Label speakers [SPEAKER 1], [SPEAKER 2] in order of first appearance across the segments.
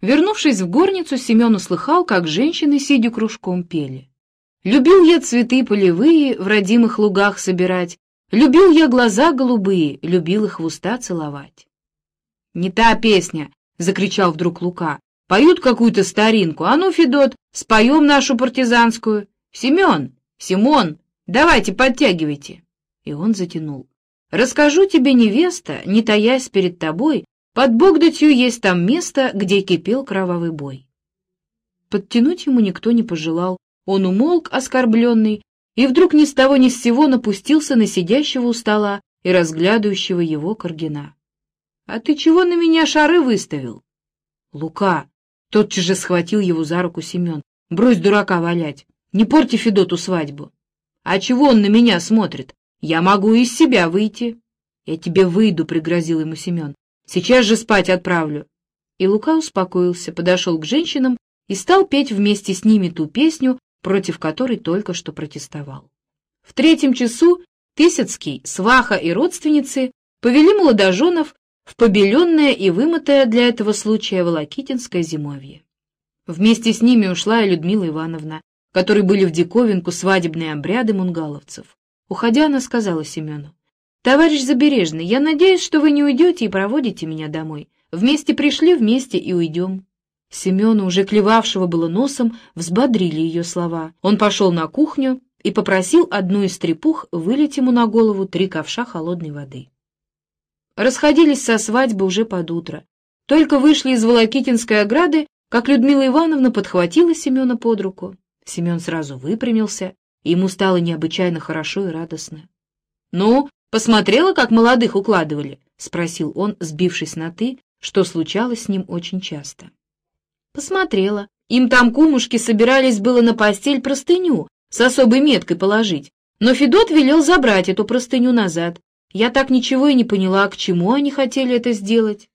[SPEAKER 1] Вернувшись в горницу, Семен услыхал, как женщины, сидя кружком, пели. «Любил я цветы полевые в родимых лугах собирать, любил я глаза голубые, любил их в уста целовать». «Не та песня!» — закричал вдруг Лука. «Поют какую-то старинку. А ну, Федот, споем нашу партизанскую. Семен! Симон! Давайте, подтягивайте!» И он затянул. «Расскажу тебе, невеста, не таясь перед тобой, под Богдатью есть там место, где кипел кровавый бой. Подтянуть ему никто не пожелал. Он умолк, оскорбленный, и вдруг ни с того ни с сего напустился на сидящего у стола и разглядывающего его Каргина. — А ты чего на меня шары выставил? — Лука! — тотчас же схватил его за руку Семен. — Брось дурака валять! Не порти Федоту свадьбу! — А чего он на меня смотрит? Я могу из себя выйти! — Я тебе выйду, — пригрозил ему Семен. Сейчас же спать отправлю. И Лука успокоился, подошел к женщинам и стал петь вместе с ними ту песню, против которой только что протестовал. В третьем часу Тысяцкий, сваха и родственницы повели молодоженов в побеленное и вымытое для этого случая Волокитинское зимовье. Вместе с ними ушла и Людмила Ивановна, которой были в диковинку свадебные обряды мунгаловцев. Уходя, она сказала Семену, «Товарищ Забережный, я надеюсь, что вы не уйдете и проводите меня домой. Вместе пришли, вместе и уйдем». Семена, уже клевавшего было носом, взбодрили ее слова. Он пошел на кухню и попросил одну из трепух вылить ему на голову три ковша холодной воды. Расходились со свадьбы уже под утро. Только вышли из Волокитинской ограды, как Людмила Ивановна подхватила Семена под руку. Семен сразу выпрямился, и ему стало необычайно хорошо и радостно. — Ну, Посмотрела, как молодых укладывали? — спросил он, сбившись на «ты», что случалось с ним очень часто. Посмотрела. Им там кумушки собирались было на постель простыню с особой меткой положить, но Федот велел забрать эту простыню назад. Я так ничего и не поняла, к чему они хотели это сделать.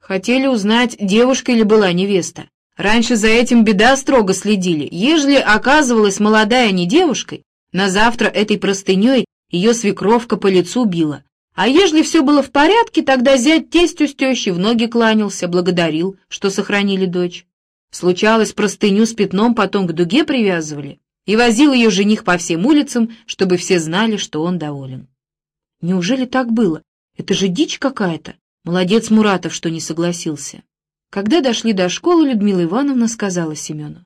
[SPEAKER 1] Хотели узнать, девушка или была невеста. Раньше за этим беда строго следили. Ежели оказывалась молодая не девушкой, на завтра этой простыней ее свекровка по лицу била. А ежели все было в порядке, тогда зять тестю с тещей в ноги кланялся, благодарил, что сохранили дочь. Случалось, простыню с пятном потом к дуге привязывали, и возил ее жених по всем улицам, чтобы все знали, что он доволен. Неужели так было? Это же дичь какая-то. Молодец Муратов, что не согласился. Когда дошли до школы, Людмила Ивановна сказала Семену.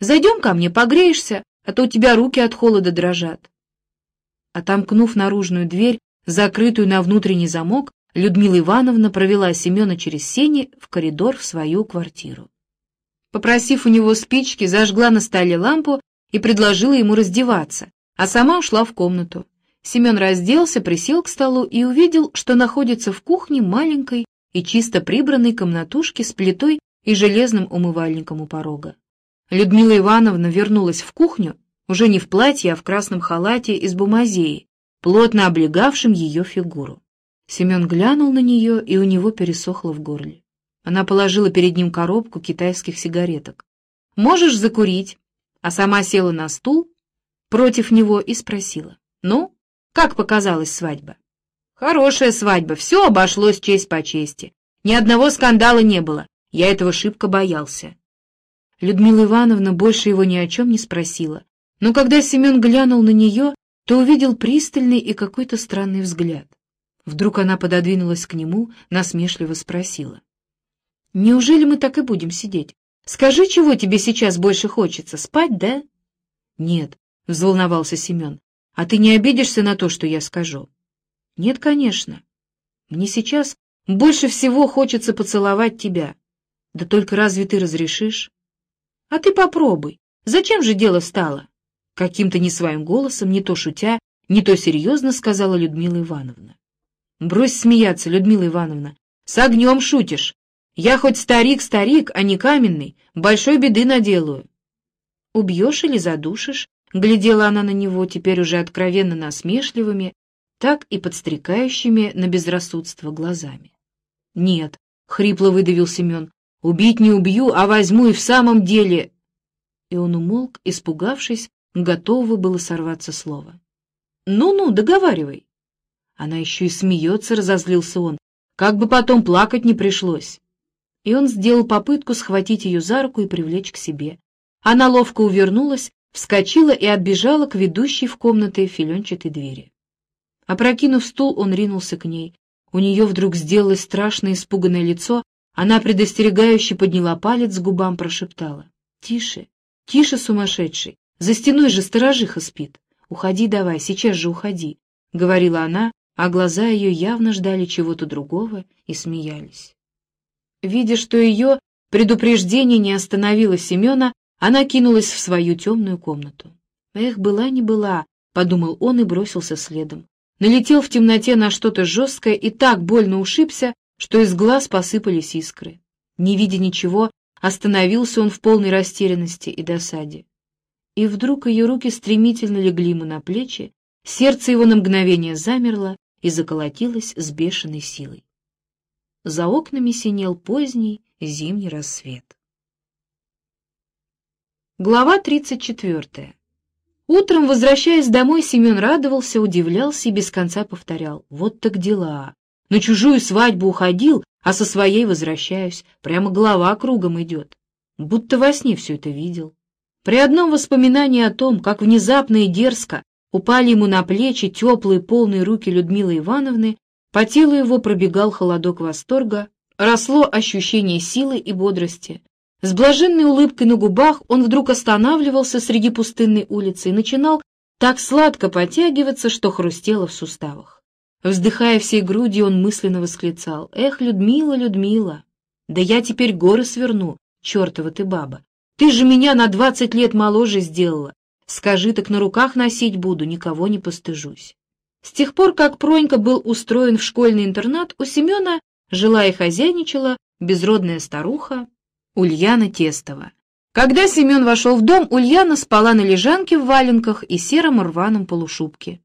[SPEAKER 1] «Зайдем ко мне, погреешься, а то у тебя руки от холода дрожат». Отомкнув наружную дверь, закрытую на внутренний замок, Людмила Ивановна провела Семена через сени в коридор в свою квартиру. Попросив у него спички, зажгла на столе лампу и предложила ему раздеваться, а сама ушла в комнату. Семен разделся, присел к столу и увидел, что находится в кухне маленькой и чисто прибранной комнатушке с плитой и железным умывальником у порога. Людмила Ивановна вернулась в кухню уже не в платье, а в красном халате из бумазеи, плотно облегавшем ее фигуру. Семен глянул на нее, и у него пересохло в горле. Она положила перед ним коробку китайских сигареток. «Можешь закурить?» А сама села на стул против него и спросила. «Ну, как показалась свадьба?» «Хорошая свадьба, все обошлось честь по чести. Ни одного скандала не было, я этого шибко боялся». Людмила Ивановна больше его ни о чем не спросила, но когда Семен глянул на нее, то увидел пристальный и какой-то странный взгляд. Вдруг она пододвинулась к нему, насмешливо спросила. «Неужели мы так и будем сидеть? Скажи, чего тебе сейчас больше хочется, спать, да?» «Нет», — взволновался Семен. «А ты не обидишься на то, что я скажу?» «Нет, конечно. Мне сейчас больше всего хочется поцеловать тебя. Да только разве ты разрешишь?» «А ты попробуй. Зачем же дело стало?» Каким-то не своим голосом, не то шутя, не то серьезно сказала Людмила Ивановна. «Брось смеяться, Людмила Ивановна. С огнем шутишь. Я хоть старик-старик, а не каменный, большой беды наделаю». «Убьешь или задушишь?» — глядела она на него, теперь уже откровенно насмешливыми, так и подстрекающими на безрассудство глазами. «Нет», — хрипло выдавил Семен, — «убить не убью, а возьму и в самом деле...» И он умолк, испугавшись, Готово было сорваться слово. «Ну-ну, договаривай». Она еще и смеется, разозлился он. Как бы потом плакать не пришлось. и он сделал попытку схватить ее за руку и привлечь к себе. Она ловко увернулась, вскочила и отбежала к ведущей в комнаты филенчатой двери. Опрокинув стул, он ринулся к ней. У нее вдруг сделалось страшное испуганное лицо, она предостерегающе подняла палец к губам, прошептала. — Тише, тише, сумасшедший, за стеной же сторожиха спит. Уходи давай, сейчас же уходи, — говорила она, а глаза ее явно ждали чего-то другого и смеялись. Видя, что ее предупреждение не остановило Семена, она кинулась в свою темную комнату. «Эх, была не была», — подумал он и бросился следом. Налетел в темноте на что-то жесткое и так больно ушибся, что из глаз посыпались искры. Не видя ничего, остановился он в полной растерянности и досаде. И вдруг ее руки стремительно легли ему на плечи, сердце его на мгновение замерло и заколотилось с бешеной силой. За окнами синел поздний зимний рассвет. Глава 34. Утром, возвращаясь домой, Семен радовался, удивлялся и без конца повторял. Вот так дела. На чужую свадьбу уходил, а со своей возвращаюсь. Прямо голова кругом идет. Будто во сне все это видел. При одном воспоминании о том, как внезапно и дерзко упали ему на плечи теплые полные руки Людмилы Ивановны, по телу его пробегал холодок восторга, росло ощущение силы и бодрости. С блаженной улыбкой на губах он вдруг останавливался среди пустынной улицы и начинал так сладко потягиваться, что хрустело в суставах. Вздыхая всей грудью, он мысленно восклицал «Эх, Людмила, Людмила! Да я теперь горы сверну, чертова ты баба! Ты же меня на двадцать лет моложе сделала! Скажи, так на руках носить буду, никого не постыжусь!» С тех пор, как Пронька был устроен в школьный интернат, у Семена жила и хозяйничала безродная старуха Ульяна Тестова. Когда Семен вошел в дом, Ульяна спала на лежанке в валенках и сером рваном полушубке.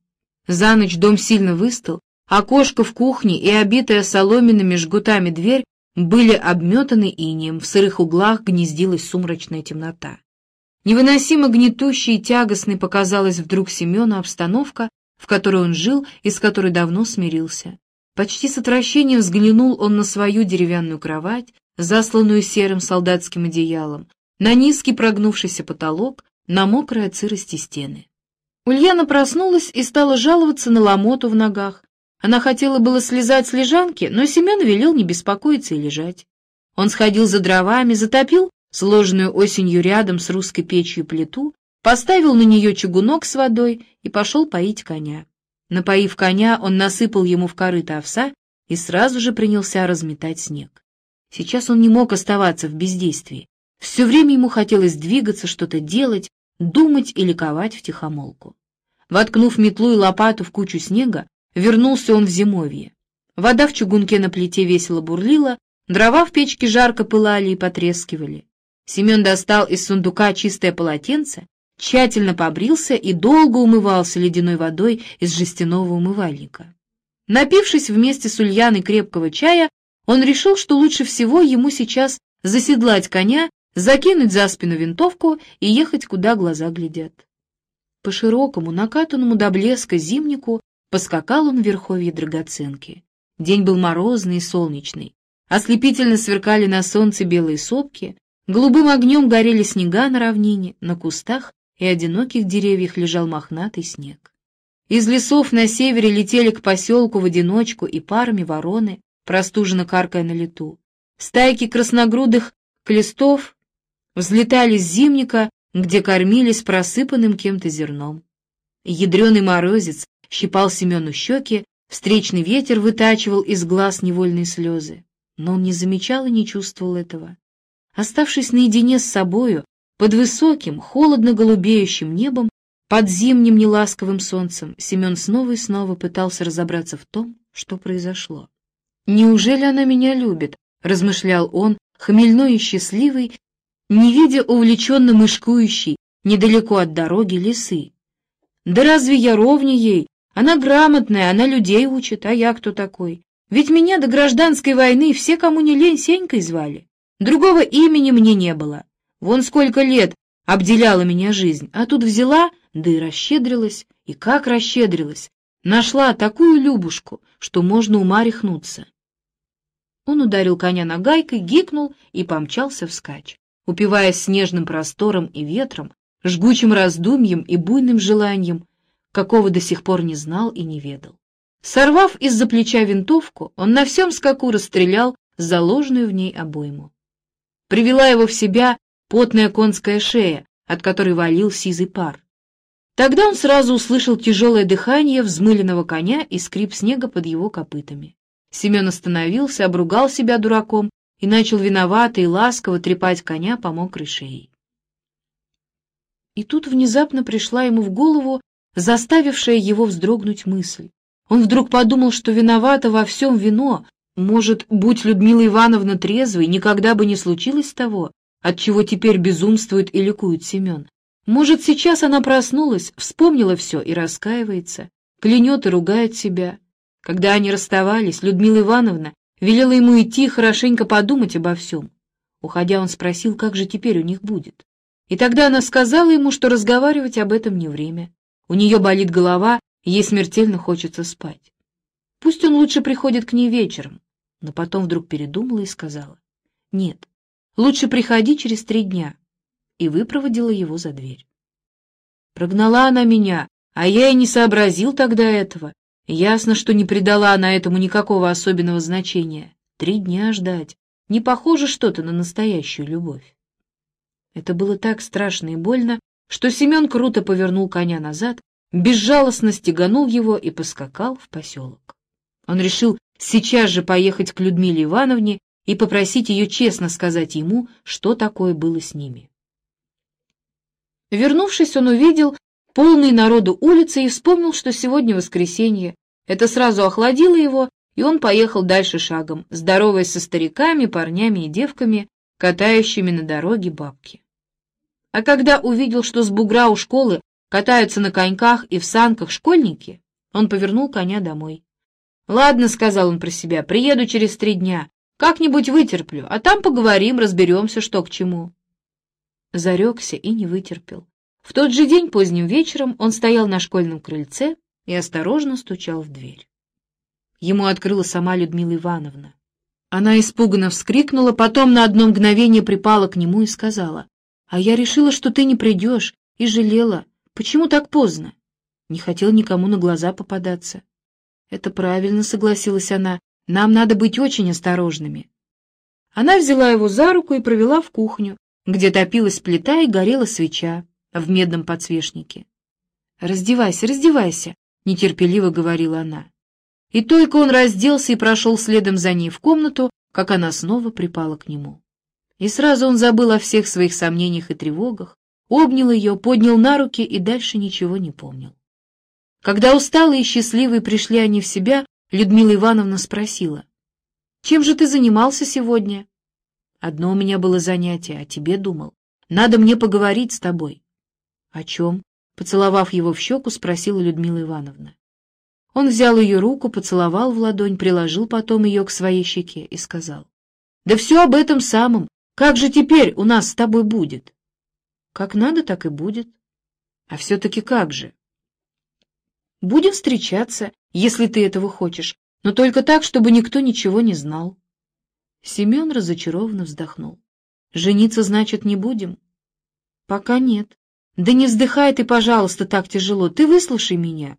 [SPEAKER 1] За ночь дом сильно выстыл, окошко в кухне и обитая соломенными жгутами дверь были обметаны инеем, в сырых углах гнездилась сумрачная темнота. Невыносимо гнетущей и тягостной показалась вдруг Семену обстановка, в которой он жил и с которой давно смирился. Почти с отвращением взглянул он на свою деревянную кровать, засланную серым солдатским одеялом, на низкий прогнувшийся потолок, на мокрые от сырости стены. Ульяна проснулась и стала жаловаться на ломоту в ногах. Она хотела было слезать с лежанки, но Семен велел не беспокоиться и лежать. Он сходил за дровами, затопил сложенную осенью рядом с русской печью плиту, поставил на нее чугунок с водой и пошел поить коня. Напоив коня, он насыпал ему в корыто овса и сразу же принялся разметать снег. Сейчас он не мог оставаться в бездействии. Все время ему хотелось двигаться, что-то делать, думать и ликовать втихомолку. Воткнув метлу и лопату в кучу снега, вернулся он в зимовье. Вода в чугунке на плите весело бурлила, дрова в печке жарко пылали и потрескивали. Семен достал из сундука чистое полотенце тщательно побрился и долго умывался ледяной водой из жестяного умывальника. Напившись вместе с Ульяной крепкого чая, он решил, что лучше всего ему сейчас заседлать коня, закинуть за спину винтовку и ехать, куда глаза глядят. По широкому, накатанному до блеска зимнику поскакал он в верховье драгоценки. День был морозный и солнечный. Ослепительно сверкали на солнце белые сопки, голубым огнем горели снега на равнине, на кустах и одиноких деревьях лежал мохнатый снег. Из лесов на севере летели к поселку в одиночку и парами вороны, простуженно каркая на лету. Стайки красногрудых клестов взлетали с зимника, где кормились просыпанным кем-то зерном. Ядреный морозец щипал Семену щеки, встречный ветер вытачивал из глаз невольные слезы. Но он не замечал и не чувствовал этого. Оставшись наедине с собою, под высоким, холодно-голубеющим небом, под зимним неласковым солнцем, Семен снова и снова пытался разобраться в том, что произошло. «Неужели она меня любит?» — размышлял он, хмельной и счастливый, не видя увлеченно мышкующей недалеко от дороги лисы. «Да разве я ровнее ей? Она грамотная, она людей учит, а я кто такой? Ведь меня до гражданской войны все, кому не лень, Сенькой звали. Другого имени мне не было. Вон сколько лет обделяла меня жизнь, а тут взяла, да и расщедрилась, и как расщедрилась. Нашла такую Любушку, что можно ума рехнуться. Он ударил коня нагайкой, гикнул и помчался вскачь, упиваясь снежным простором и ветром, жгучим раздумьем и буйным желанием, какого до сих пор не знал и не ведал. Сорвав из-за плеча винтовку, он на всем скаку расстрелял заложенную в ней обойму. Привела его в себя потная конская шея, от которой валил сизый пар. Тогда он сразу услышал тяжелое дыхание взмыленного коня и скрип снега под его копытами. Семен остановился, обругал себя дураком и начал виновато и ласково трепать коня по мокрой шее. И тут внезапно пришла ему в голову заставившая его вздрогнуть мысль. Он вдруг подумал, что виновата во всем вино. Может, будь Людмила Ивановна трезвой, никогда бы не случилось того, от чего теперь безумствует и ликует Семен. Может, сейчас она проснулась, вспомнила все и раскаивается, клянет и ругает себя. Когда они расставались, Людмила Ивановна велела ему идти хорошенько подумать обо всем. Уходя, он спросил, как же теперь у них будет. И тогда она сказала ему, что разговаривать об этом не время. У нее болит голова, ей смертельно хочется спать. Пусть он лучше приходит к ней вечером, но потом вдруг передумала и сказала, «Нет, лучше приходи через три дня», и выпроводила его за дверь. Прогнала она меня, а я и не сообразил тогда этого. Ясно, что не придала она этому никакого особенного значения. Три дня ждать. Не похоже что-то на настоящую любовь. Это было так страшно и больно, что Семен круто повернул коня назад, безжалостно стеганул его и поскакал в поселок. Он решил сейчас же поехать к Людмиле Ивановне и попросить ее честно сказать ему, что такое было с ними. Вернувшись, он увидел полные народу улицы и вспомнил, что сегодня воскресенье. Это сразу охладило его, и он поехал дальше шагом, здороваясь со стариками, парнями и девками, катающими на дороге бабки. А когда увидел, что с бугра у школы катаются на коньках и в санках школьники, он повернул коня домой. «Ладно», — сказал он про себя, — «приеду через три дня. Как-нибудь вытерплю, а там поговорим, разберемся, что к чему». Зарекся и не вытерпел. В тот же день поздним вечером он стоял на школьном крыльце и осторожно стучал в дверь. Ему открыла сама Людмила Ивановна. Она испуганно вскрикнула, потом на одно мгновение припала к нему и сказала, а я решила, что ты не придешь, и жалела. Почему так поздно? Не хотел никому на глаза попадаться. Это правильно, согласилась она. Нам надо быть очень осторожными. Она взяла его за руку и провела в кухню, где топилась плита и горела свеча в медном подсвечнике. «Раздевайся, раздевайся», — нетерпеливо говорила она. И только он разделся и прошел следом за ней в комнату, как она снова припала к нему. И сразу он забыл о всех своих сомнениях и тревогах, обнял ее, поднял на руки и дальше ничего не помнил. Когда усталые и счастливые пришли они в себя, Людмила Ивановна спросила, «Чем же ты занимался сегодня?» «Одно у меня было занятие, о тебе думал. Надо мне поговорить с тобой». «О чем?» Поцеловав его в щеку, спросила Людмила Ивановна. Он взял ее руку, поцеловал в ладонь, приложил потом ее к своей щеке и сказал, «Да все об этом самом, как же теперь у нас с тобой будет? Как надо, так и будет. А все-таки как же? Будем встречаться, если ты этого хочешь, но только так, чтобы никто ничего не знал. Семен разочарованно вздохнул. Жениться, значит, не будем? Пока нет. Да не вздыхай ты, пожалуйста, так тяжело. Ты выслушай меня.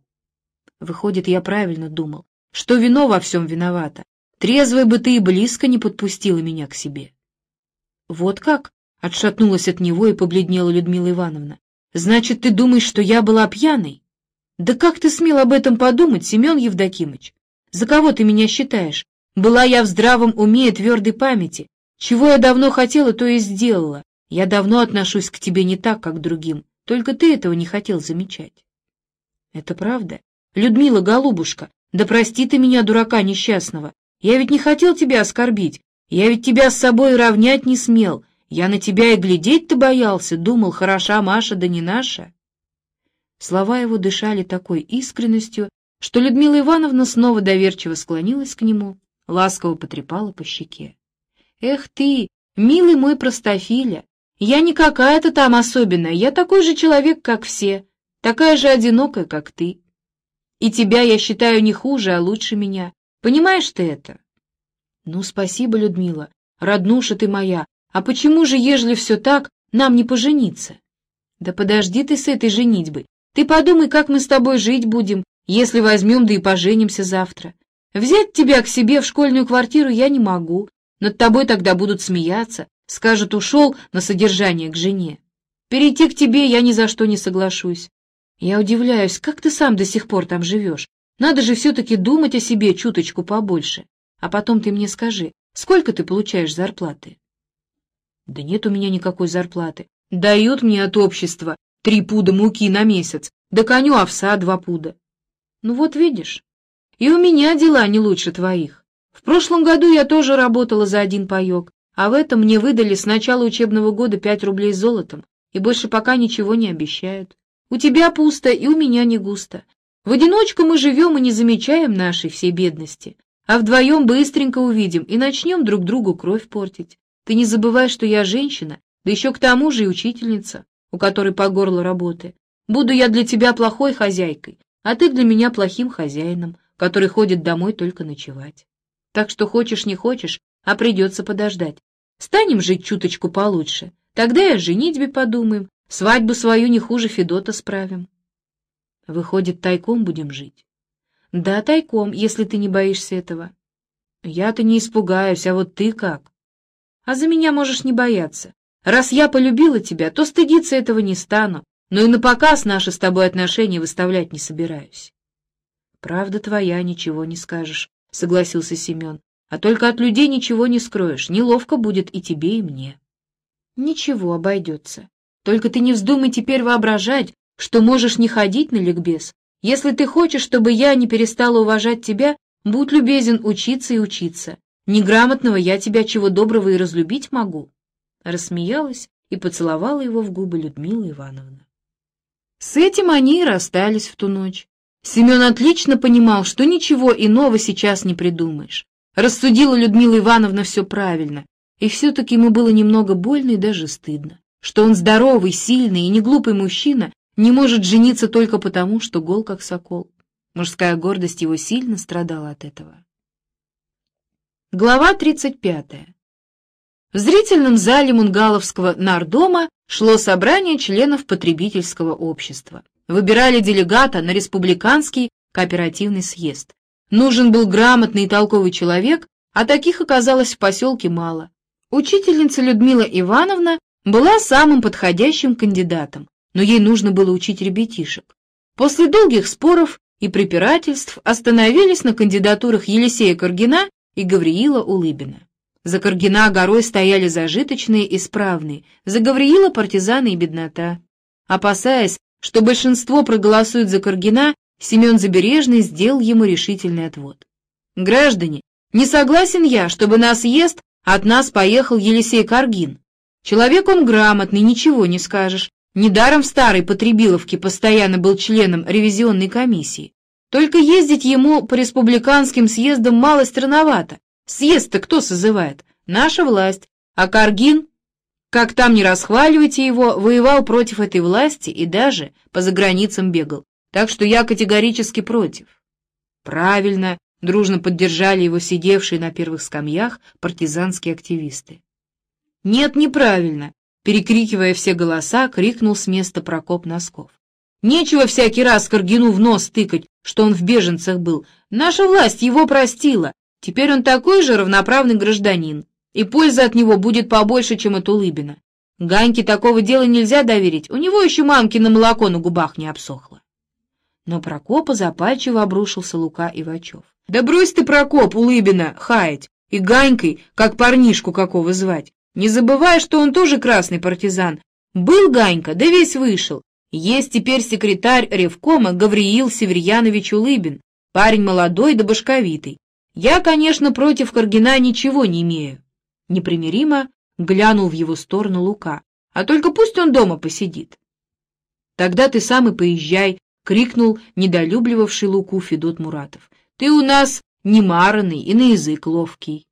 [SPEAKER 1] Выходит, я правильно думал, что вино во всем виновато. Трезвой бы ты и близко не подпустила меня к себе. «Вот как?» — отшатнулась от него и побледнела Людмила Ивановна. «Значит, ты думаешь, что я была пьяной?» «Да как ты смел об этом подумать, Семен Евдокимыч? За кого ты меня считаешь? Была я в здравом уме и твердой памяти. Чего я давно хотела, то и сделала. Я давно отношусь к тебе не так, как другим, только ты этого не хотел замечать». «Это правда? Людмила, голубушка, да прости ты меня, дурака несчастного. Я ведь не хотел тебя оскорбить, я ведь тебя с собой равнять не смел. Я на тебя и глядеть-то боялся, думал, хороша Маша, да не наша. Слова его дышали такой искренностью, что Людмила Ивановна снова доверчиво склонилась к нему, ласково потрепала по щеке. «Эх ты, милый мой простофиля, я не какая-то там особенная, я такой же человек, как все, такая же одинокая, как ты. И тебя я считаю не хуже, а лучше меня. Понимаешь ты это?» Ну, спасибо, Людмила, роднуша ты моя, а почему же, ежели все так, нам не пожениться? Да подожди ты с этой женитьбой, ты подумай, как мы с тобой жить будем, если возьмем да и поженимся завтра. Взять тебя к себе в школьную квартиру я не могу, над тобой тогда будут смеяться, скажут, ушел на содержание к жене. Перейти к тебе я ни за что не соглашусь. Я удивляюсь, как ты сам до сих пор там живешь. Надо же все-таки думать о себе чуточку побольше. А потом ты мне скажи, сколько ты получаешь зарплаты? Да нет у меня никакой зарплаты. Дают мне от общества три пуда муки на месяц, да коню овса два пуда. Ну вот видишь, и у меня дела не лучше твоих. В прошлом году я тоже работала за один паек, а в этом мне выдали с начала учебного года пять рублей золотом, и больше пока ничего не обещают. У тебя пусто, и у меня не густо. В одиночку мы живем и не замечаем нашей всей бедности, а вдвоем быстренько увидим и начнем друг другу кровь портить. Ты не забывай, что я женщина, да еще к тому же и учительница, у которой по горло работы. Буду я для тебя плохой хозяйкой, а ты для меня плохим хозяином, который ходит домой только ночевать. Так что хочешь не хочешь, а придется подождать. Станем жить чуточку получше, тогда и о женитьбе подумаем, свадьбу свою не хуже Федота справим. Выходит, тайком будем жить? Да, тайком, если ты не боишься этого. Я-то не испугаюсь, а вот ты как? А за меня можешь не бояться. Раз я полюбила тебя, то стыдиться этого не стану, но и на показ наши с тобой отношения выставлять не собираюсь. Правда твоя, ничего не скажешь, — согласился Семен. А только от людей ничего не скроешь, неловко будет и тебе, и мне. Ничего, обойдется. Только ты не вздумай теперь воображать, что можешь не ходить на ликбез. Если ты хочешь, чтобы я не перестала уважать тебя, будь любезен учиться и учиться. Неграмотного я тебя чего доброго и разлюбить могу. Рассмеялась и поцеловала его в губы Людмила Ивановна. С этим они и расстались в ту ночь. Семен отлично понимал, что ничего иного сейчас не придумаешь. Рассудила Людмила Ивановна все правильно, и все-таки ему было немного больно и даже стыдно, что он здоровый, сильный и неглупый мужчина не может жениться только потому, что гол как сокол. Мужская гордость его сильно страдала от этого. Глава 35. В зрительном зале Мунгаловского нардома шло собрание членов потребительского общества выбирали делегата на республиканский кооперативный съезд. Нужен был грамотный и толковый человек, а таких оказалось в поселке мало. Учительница Людмила Ивановна была самым подходящим кандидатом, но ей нужно было учить ребятишек. После долгих споров и препирательств остановились на кандидатурах Елисея Каргина и Гавриила Улыбина. За Каргина горой стояли зажиточные и справные, за Гавриила партизаны и беднота. Опасаясь, что большинство проголосует за Каргина, Семен Забережный сделал ему решительный отвод. «Граждане, не согласен я, чтобы на съезд от нас поехал Елисей Каргин. Человек он грамотный, ничего не скажешь. Недаром в старой Потребиловке постоянно был членом ревизионной комиссии. Только ездить ему по республиканским съездам мало странновато. Съезд-то кто созывает? Наша власть. А Каргин как там не расхваливайте его, воевал против этой власти и даже по заграницам бегал. Так что я категорически против. Правильно, дружно поддержали его сидевшие на первых скамьях партизанские активисты. Нет, неправильно, перекрикивая все голоса, крикнул с места Прокоп Носков. Нечего всякий раз Каргину в нос тыкать, что он в беженцах был. Наша власть его простила. Теперь он такой же равноправный гражданин и польза от него будет побольше, чем от Улыбина. Ганьке такого дела нельзя доверить, у него еще мамкино молоко на губах не обсохло. Но Прокопа запальчиво обрушился Лука Ивачев. «Да брось ты, Прокоп, Улыбина, хаять, и Ганькой, как парнишку какого звать. Не забывай, что он тоже красный партизан. Был Ганька, да весь вышел. Есть теперь секретарь Ревкома Гавриил Северьянович Улыбин, парень молодой да башковитый. Я, конечно, против Каргина ничего не имею, непримиримо глянул в его сторону Лука. «А только пусть он дома посидит». «Тогда ты сам и поезжай», — крикнул недолюбливавший Луку Федот Муратов. «Ты у нас немаранный и на язык ловкий».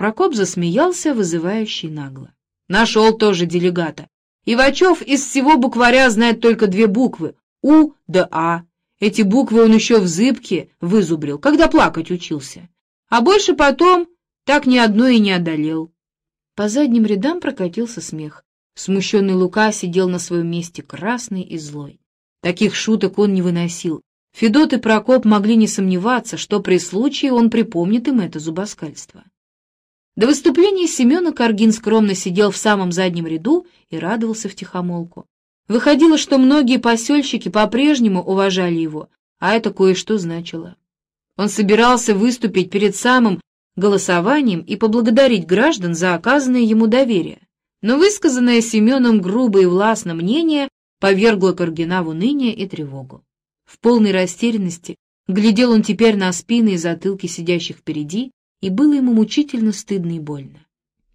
[SPEAKER 1] Прокоп засмеялся, вызывающий нагло. Нашел тоже делегата. Ивачев из всего букваря знает только две буквы — У да А. Эти буквы он еще в зыбке вызубрил, когда плакать учился. А больше потом так ни одной и не одолел. По задним рядам прокатился смех. Смущенный Лука сидел на своем месте красный и злой. Таких шуток он не выносил. Федот и Прокоп могли не сомневаться, что при случае он припомнит им это зубоскальство. До выступления Семена Каргин скромно сидел в самом заднем ряду и радовался втихомолку. Выходило, что многие посельщики по-прежнему уважали его, а это кое-что значило. Он собирался выступить перед самым голосованием и поблагодарить граждан за оказанное ему доверие. Но высказанное Семеном грубо и властно мнение повергло Каргина в уныние и тревогу. В полной растерянности глядел он теперь на спины и затылки сидящих впереди, и было ему мучительно стыдно и больно.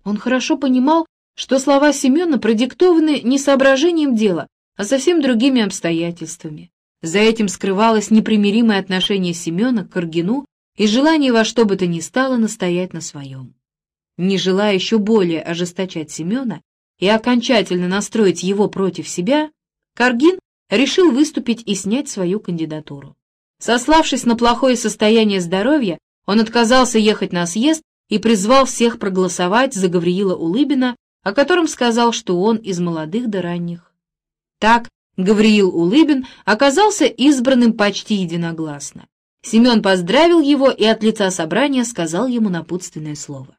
[SPEAKER 1] Он хорошо понимал, что слова Семена продиктованы не соображением дела, а совсем другими обстоятельствами. За этим скрывалось непримиримое отношение Семена к Каргину и желание во что бы то ни стало настоять на своем. Не желая еще более ожесточать Семена и окончательно настроить его против себя, Каргин решил выступить и снять свою кандидатуру. Сославшись на плохое состояние здоровья, он отказался ехать на съезд и призвал всех проголосовать за Гавриила Улыбина, о котором сказал, что он из молодых до ранних. Так Гавриил Улыбин оказался избранным почти единогласно. Семен поздравил его и от лица собрания сказал ему напутственное слово.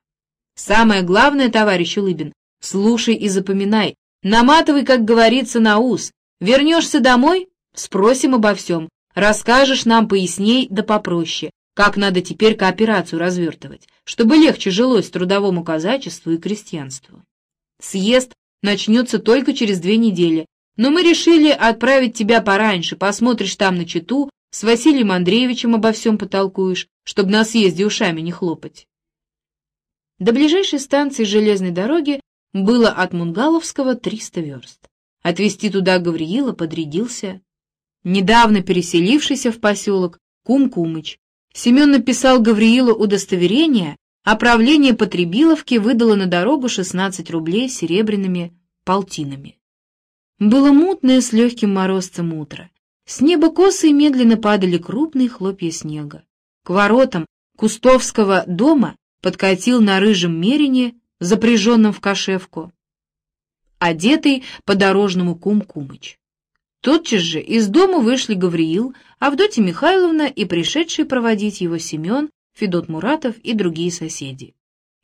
[SPEAKER 1] «Самое главное, товарищ Улыбин, слушай и запоминай, наматывай, как говорится, на ус, Вернешься домой? Спросим обо всем. Расскажешь нам поясней да попроще, как надо теперь кооперацию развертывать, чтобы легче жилось трудовому казачеству и крестьянству. Съезд начнется только через две недели, но мы решили отправить тебя пораньше, посмотришь там на Читу, с Василием Андреевичем обо всем потолкуешь, чтобы на съезде ушами не хлопать. До ближайшей станции железной дороги было от Мунгаловского 300 верст. Отвезти туда Гавриила подрядился недавно переселившийся в поселок Кум-Кумыч. Семен написал Гавриилу удостоверение, а правление Потребиловки выдало на дорогу 16 рублей серебряными полтинами. Было мутное с легким морозцем утро. С неба косы медленно падали крупные хлопья снега. К воротам Кустовского дома подкатил на рыжем мерине, запряженном в кошевку, одетый по-дорожному Кум-Кумыч. Тотчас же из дома вышли Гавриил, Авдотья Михайловна и пришедшие проводить его Семен, Федот Муратов и другие соседи.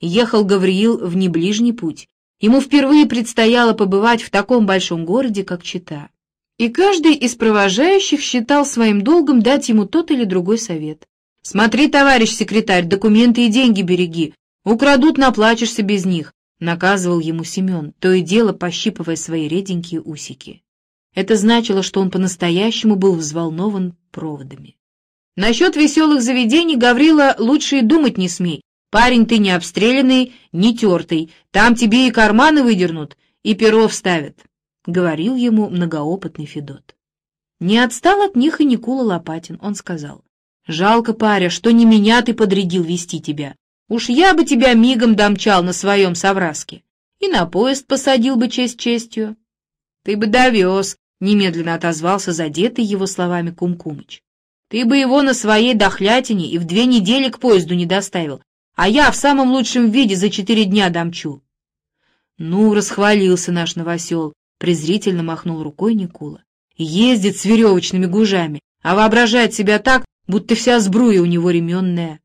[SPEAKER 1] Ехал Гавриил в неближний путь. Ему впервые предстояло побывать в таком большом городе, как Чита. И каждый из провожающих считал своим долгом дать ему тот или другой совет. «Смотри, товарищ секретарь, документы и деньги береги. Украдут, наплачешься без них наказывал ему Семен, то и дело пощипывая свои реденькие усики. Это значило, что он по-настоящему был взволнован проводами. Насчет веселых заведений Гаврила лучше и думать не смей. Парень ты не обстрелянный, не тертый, там тебе и карманы выдернут, и перо вставят, — говорил ему многоопытный Федот. Не отстал от них и Никула Лопатин, он сказал. — Жалко, паря, что не меня ты подрядил вести тебя. Уж я бы тебя мигом домчал на своем совраске и на поезд посадил бы честь честью. Ты бы довез, — немедленно отозвался задетый его словами Кумкумыч. Ты бы его на своей дохлятине и в две недели к поезду не доставил, а я в самом лучшем виде за четыре дня домчу. Ну, расхвалился наш новосел, презрительно махнул рукой Никула. Ездит с веревочными гужами, а воображает себя так, будто вся сбруя у него ременная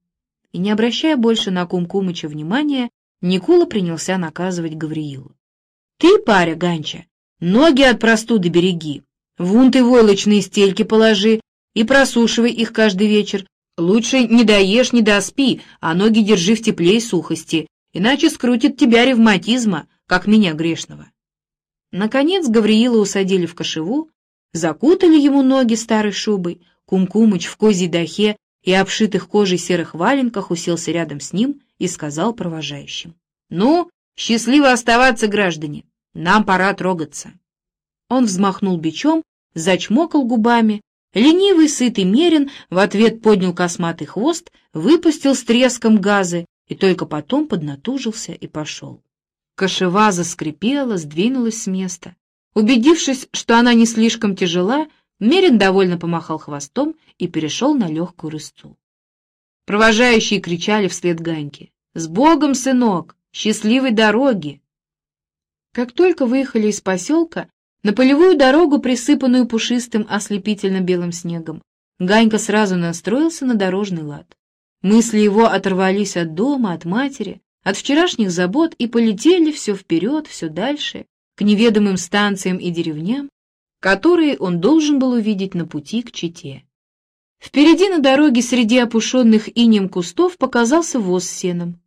[SPEAKER 1] и, не обращая больше на Кумкумыча внимания, Никула принялся наказывать Гавриилу. — Ты, паря Ганча, ноги от простуды береги, вун ты войлочные стельки положи и просушивай их каждый вечер. Лучше не доешь, не доспи, а ноги держи в тепле и сухости, иначе скрутит тебя ревматизма, как меня грешного. Наконец Гавриила усадили в кошеву, закутали ему ноги старой шубой, Кумкумыч в козьей дахе и обшитых кожей серых валенках уселся рядом с ним и сказал провожающим. — Ну, счастливо оставаться, граждане, нам пора трогаться. Он взмахнул бичом, зачмокал губами, ленивый, сытый мерин в ответ поднял косматый хвост, выпустил с треском газы и только потом поднатужился и пошел. Кошева заскрипела, сдвинулась с места. Убедившись, что она не слишком тяжела, Мерин довольно помахал хвостом и перешел на легкую рысту. Провожающие кричали вслед Ганьке. «С Богом, сынок! Счастливой дороги!» Как только выехали из поселка, на полевую дорогу, присыпанную пушистым ослепительно-белым снегом, Ганька сразу настроился на дорожный лад. Мысли его оторвались от дома, от матери, от вчерашних забот и полетели все вперед, все дальше, к неведомым станциям и деревням, которые он должен был увидеть на пути к Чите. Впереди на дороге среди опушенных инем кустов показался воз с сеном.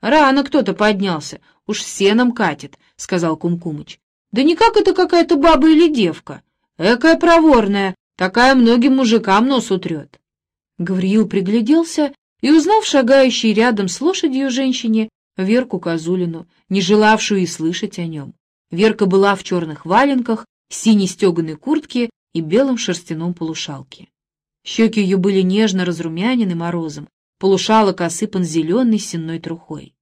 [SPEAKER 1] «Рано кто-то поднялся, уж сеном катит», — сказал Кумкумыч. «Да никак это какая-то баба или девка. Экая проворная, такая многим мужикам нос утрет». Гавриил пригляделся и, узнав шагающей рядом с лошадью женщине, Верку Козулину, не желавшую и слышать о нем. Верка была в черных валенках, синей стеганой куртке и белом шерстяном полушалке. Щеки ее были нежно разрумянены морозом, полушалок осыпан зеленой сенной трухой.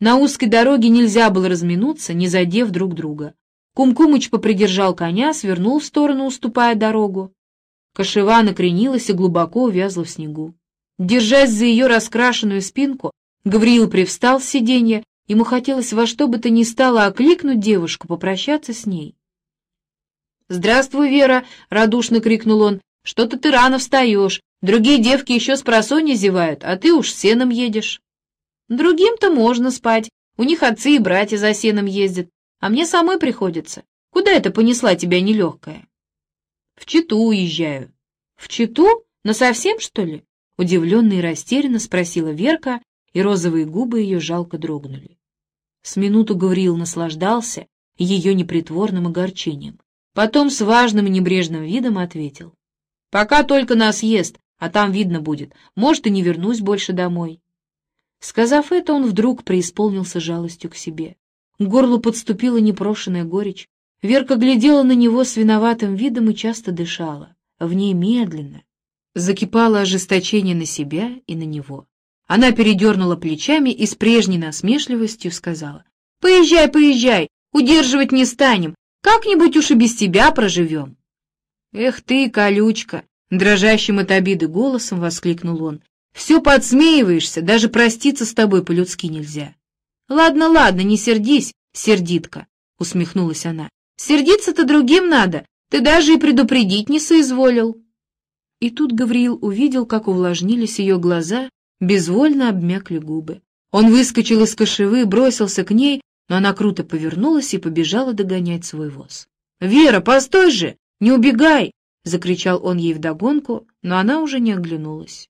[SPEAKER 1] На узкой дороге нельзя было разминуться, не задев друг друга. Кумкумыч попридержал коня, свернул в сторону, уступая дорогу. Кошева накренилась и глубоко увязла в снегу. Держась за ее раскрашенную спинку, Гавриил привстал с сиденья, ему хотелось во что бы то ни стало окликнуть девушку, попрощаться с ней. «Здравствуй, Вера!» — радушно крикнул он. Что-то ты рано встаешь. Другие девки еще с просонья зевают, а ты уж сеном едешь. Другим-то можно спать. У них отцы и братья за сеном ездят. А мне самой приходится. Куда это понесла тебя нелегкая? В Читу уезжаю. В Читу? Насовсем, что ли? Удивленно и растерянно спросила Верка, и розовые губы ее жалко дрогнули. С минуту Гавриил наслаждался ее непритворным огорчением. Потом с важным и небрежным видом ответил. Пока только нас ест, а там видно будет. Может, и не вернусь больше домой. Сказав это, он вдруг преисполнился жалостью к себе. К горлу подступила непрошенная горечь. Верка глядела на него с виноватым видом и часто дышала. В ней медленно. Закипало ожесточение на себя и на него. Она передернула плечами и с прежней насмешливостью сказала. «Поезжай, поезжай, удерживать не станем, как-нибудь уж и без тебя проживем». «Эх ты, колючка!» — дрожащим от обиды голосом воскликнул он. «Все подсмеиваешься, даже проститься с тобой по-людски нельзя». «Ладно, ладно, не сердись, сердитка», — усмехнулась она. «Сердиться-то другим надо, ты даже и предупредить не соизволил». И тут Гавриил увидел, как увлажнились ее глаза, безвольно обмякли губы. Он выскочил из кошевы, бросился к ней, но она круто повернулась и побежала догонять свой воз. «Вера, постой же! «Не убегай!» — закричал он ей вдогонку, но она уже не оглянулась.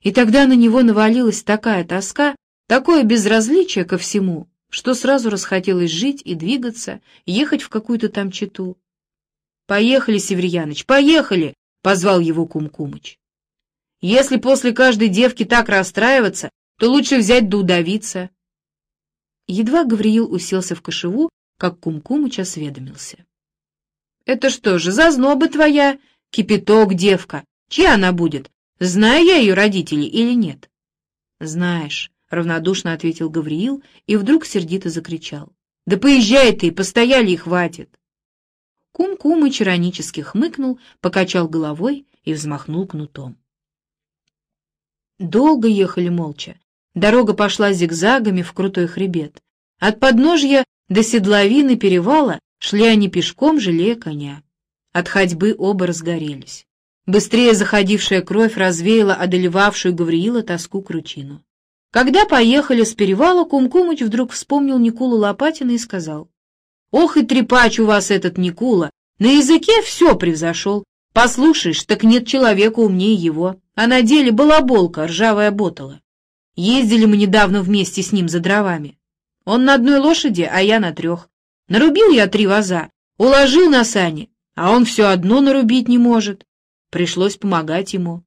[SPEAKER 1] И тогда на него навалилась такая тоска, такое безразличие ко всему, что сразу расхотелось жить и двигаться, ехать в какую-то там читу. «Поехали, Северьяныч, поехали!» — позвал его Кум-Кумыч. «Если после каждой девки так расстраиваться, то лучше взять да удавиться». Едва Гавриил уселся в кошеву, как Кум-Кумыч осведомился. Это что же, зазноба твоя, кипяток, девка? Чья она будет? Знаю я ее родителей или нет? Знаешь, — равнодушно ответил Гавриил и вдруг сердито закричал. Да поезжай ты, постояли и хватит. Кум-Кумыч иронически хмыкнул, покачал головой и взмахнул кнутом. Долго ехали молча. Дорога пошла зигзагами в крутой хребет. От подножья до седловины перевала Шли они пешком, жалея коня. От ходьбы оба разгорелись. Быстрее заходившая кровь развеяла одолевавшую Гавриила тоску кручину. Когда поехали с перевала, Кумкумыч вдруг вспомнил Никулу Лопатина и сказал, «Ох и трепач у вас этот Никула! На языке все превзошел. Послушаешь, так нет человека умнее его, а на деле балаболка, ржавая ботала. Ездили мы недавно вместе с ним за дровами. Он на одной лошади, а я на трех. Нарубил я три ваза, уложил на сани, а он все одно нарубить не может. Пришлось помогать ему.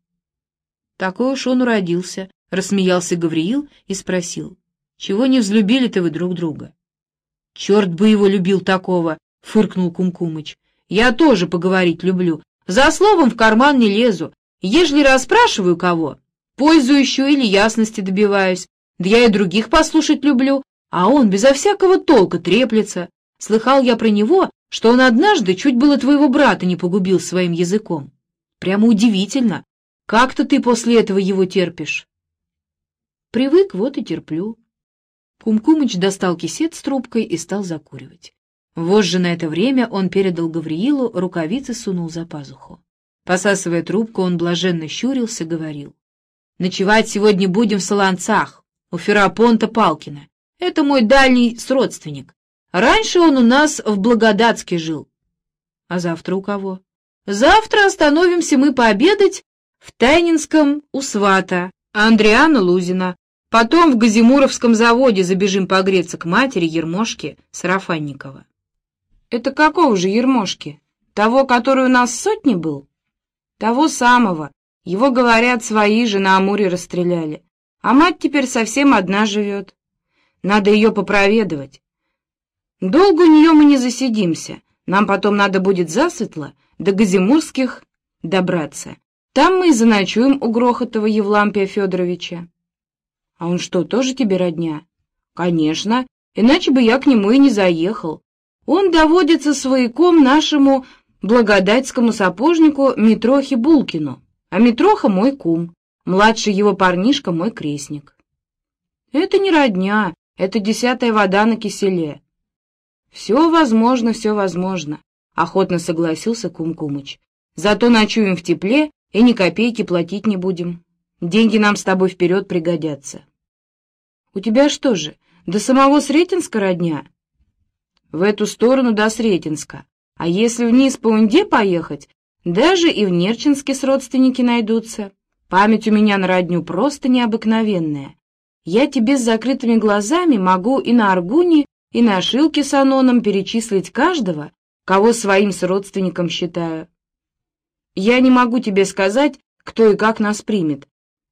[SPEAKER 1] Такой уж он уродился, — рассмеялся Гавриил и спросил. — Чего не взлюбили-то вы друг друга? — Черт бы его любил такого, — фыркнул Кумкумыч. — Я тоже поговорить люблю. За словом в карман не лезу. Ежели расспрашиваю кого, пользующую или ясности добиваюсь, да я и других послушать люблю, а он безо всякого толка треплется. Слыхал я про него, что он однажды чуть было твоего брата не погубил своим языком. Прямо удивительно. Как-то ты после этого его терпишь. Привык, вот и терплю. Кумкумыч достал кисет с трубкой и стал закуривать. Вожжи на это время он передал Гавриилу, рукавицы сунул за пазуху. Посасывая трубку, он блаженно щурился, говорил. «Ночевать сегодня будем в Солонцах, у Ферапонта Палкина. Это мой дальний сродственник. Раньше он у нас в Благодатске жил. А завтра у кого? Завтра остановимся мы пообедать в Тайнинском у свата, Андриана Лузина. Потом в Газимуровском заводе забежим погреться к матери Ермошке Сарафанникова. Это какого же Ермошки? Того, который у нас сотни был? Того самого. Его, говорят, свои же на Амуре расстреляли. А мать теперь совсем одна живет. Надо ее попроведывать. Долго у нее мы не засидимся. Нам потом надо будет засветло до Газимурских добраться. Там мы и заночуем у Грохотова Евлампия Федоровича. А он что, тоже тебе родня? Конечно, иначе бы я к нему и не заехал. Он доводится свояком нашему благодатскому сапожнику Митрохе Булкину, а Митроха мой кум, младший его парнишка мой крестник. Это не родня, это десятая вода на киселе. «Все возможно, все возможно», — охотно согласился Кум-Кумыч. «Зато ночуем в тепле и ни копейки платить не будем. Деньги нам с тобой вперед пригодятся». «У тебя что же, до самого Сретенска родня?» «В эту сторону до Сретенска. А если вниз по Унде поехать, даже и в Нерчинске с родственники найдутся. Память у меня на родню просто необыкновенная. Я тебе с закрытыми глазами могу и на Аргуне и на шилке с аноном перечислить каждого, кого своим родственником считаю. Я не могу тебе сказать, кто и как нас примет.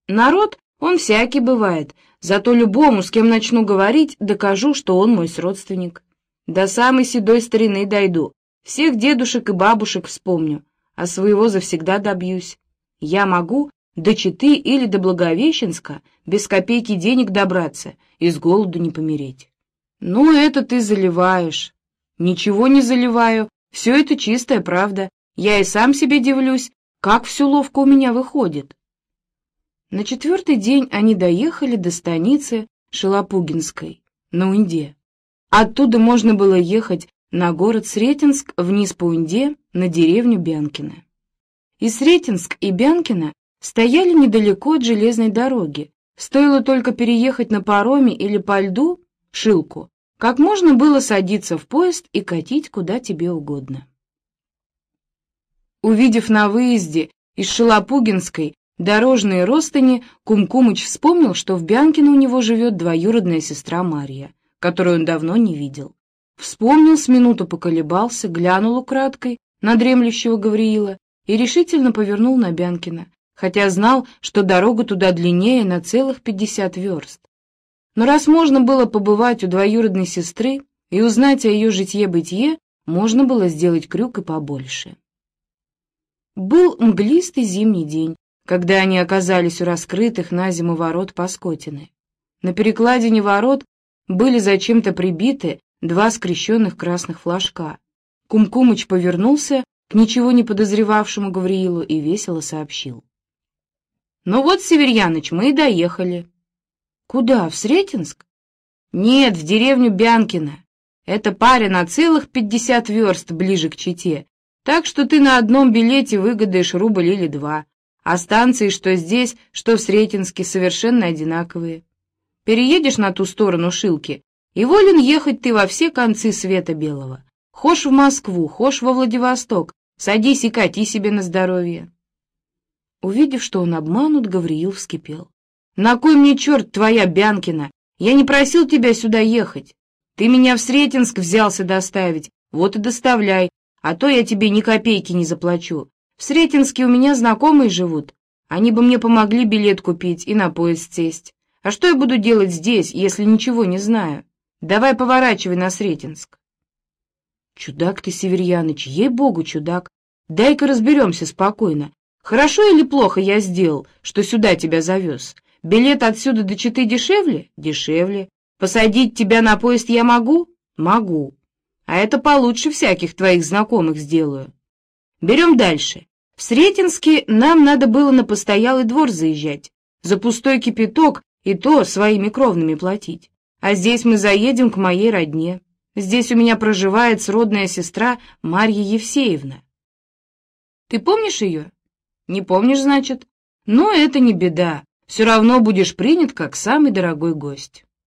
[SPEAKER 1] Народ, он всякий бывает, зато любому, с кем начну говорить, докажу, что он мой родственник. До самой седой старины дойду, всех дедушек и бабушек вспомню, а своего завсегда добьюсь. Я могу до Читы или до Благовещенска без копейки денег добраться и с голоду не помереть. «Ну, это ты заливаешь». «Ничего не заливаю. Все это чистая правда. Я и сам себе дивлюсь, как все ловко у меня выходит». На четвертый день они доехали до станицы Шелопугинской, на Унде. Оттуда можно было ехать на город Сретенск, вниз по Унде, на деревню Бянкино. И Сретенск, и Бянкино стояли недалеко от железной дороги. Стоило только переехать на пароме или по льду, Шилку, как можно было садиться в поезд и катить куда тебе угодно. Увидев на выезде из Шелопугинской дорожные ростыни, Кумкумыч вспомнил, что в Бянкино у него живет двоюродная сестра Марья, которую он давно не видел. Вспомнил, с минуту поколебался, глянул украдкой на дремлющего Гавриила и решительно повернул на Бянкина, хотя знал, что дорога туда длиннее на целых пятьдесят верст. Но раз можно было побывать у двоюродной сестры и узнать о ее житье-бытие, можно было сделать крюк и побольше. Был мглистый зимний день, когда они оказались у раскрытых на зиму ворот Паскотины. На перекладине ворот были зачем-то прибиты два скрещенных красных флажка. Кумкумыч повернулся к ничего не подозревавшему Гавриилу и весело сообщил. «Ну вот, Северьяныч, мы и доехали». Куда, в Сретенск? Нет, в деревню Бянкино. Это паря на целых пятьдесят верст ближе к Чите, так что ты на одном билете выгадаешь рубль или два, а станции, что здесь, что в Сретенске, совершенно одинаковые. Переедешь на ту сторону Шилки, и волен ехать ты во все концы света белого. Хошь в Москву, хошь во Владивосток, садись и кати себе на здоровье. Увидев, что он обманут, Гавриил вскипел. «На кой мне черт твоя Бянкина? Я не просил тебя сюда ехать. Ты меня в Сретенск взялся доставить, вот и доставляй, а то я тебе ни копейки не заплачу. В Сретенске у меня знакомые живут, они бы мне помогли билет купить и на поезд сесть. А что я буду делать здесь, если ничего не знаю? Давай поворачивай на Сретенск». «Чудак ты, Северьяныч, ей-богу, чудак. Дай-ка разберемся спокойно. Хорошо или плохо я сделал, что сюда тебя завез? Билет отсюда до Читы дешевле? Дешевле. Посадить тебя на поезд я могу? Могу. А это получше всяких твоих знакомых сделаю. Берем дальше. В Сретенске нам надо было на постоялый двор заезжать. За пустой кипяток и то своими кровными платить. А здесь мы заедем к моей родне. Здесь у меня проживает сродная сестра Марья Евсеевна. Ты помнишь ее? Не помнишь, значит? Но это не беда. Все равно будешь принят как самый дорогой гость.